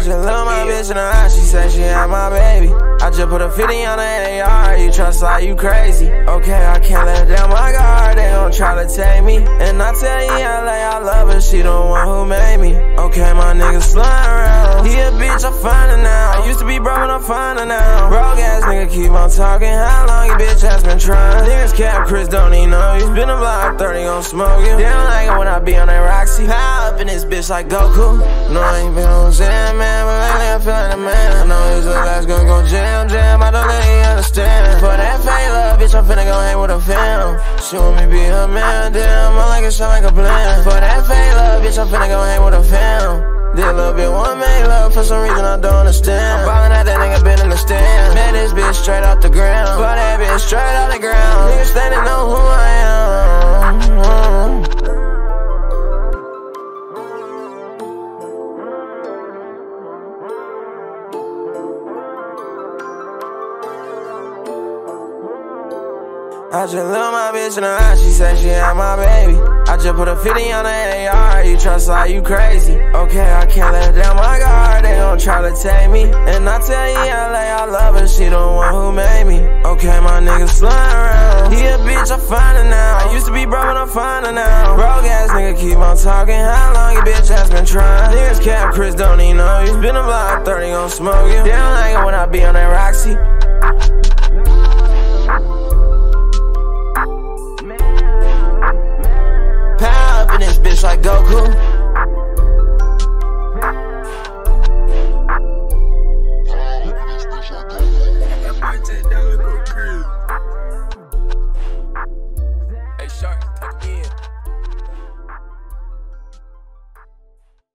just love my bitch in the eye, she said she had my baby. I just put a 50 on the AR, you trust like you crazy. Okay, I can't let down my guard, they gon' try to take me. And I tell you, LA, I love her, she the one who made me. Okay, my niggas flying around. He a bitch, I'm finding now. I used to be broke, but I'm finding now. Broke ass nigga keep on talking, how long you been cap Chris, don't even know. He's been a Glock 30, gon' smoke you. They like it when I be on that Roxy. High up in this bitch like Goku. No, I ain't been on Xan, man, but lately I feel like a man. I know he's the last gonna go jam, jam. I don't let you understand. For that fake love, bitch, I'm finna go hang with a fam. She want me be her man, damn. I like it, sound like a plan. For that fake love, bitch, I'm finna go hang with a fam. Did a little bit one made love for some reason I don't understand. I'm ballin' at that nigga been in the stand. Man, this bitch straight off the ground. But that bitch straight off I just love my bitch in the eye, she said she had my baby. I just put a 50 on the AR, you trust like you crazy. Okay, I can't let down my guard, they gon' try to take me. And I tell you, LA, I love her, she the one who made me. Okay, my niggas flying around. He a bitch, I'm finding now. I used to be broke, but I'm finding now. Broke ass nigga keep on talking, how long you bitch has been trying? Niggas cap Chris, don't even know. He's been a Glock 30, gon' smoke you. They don't like it when I be on that Roxy. Bitch like Goku.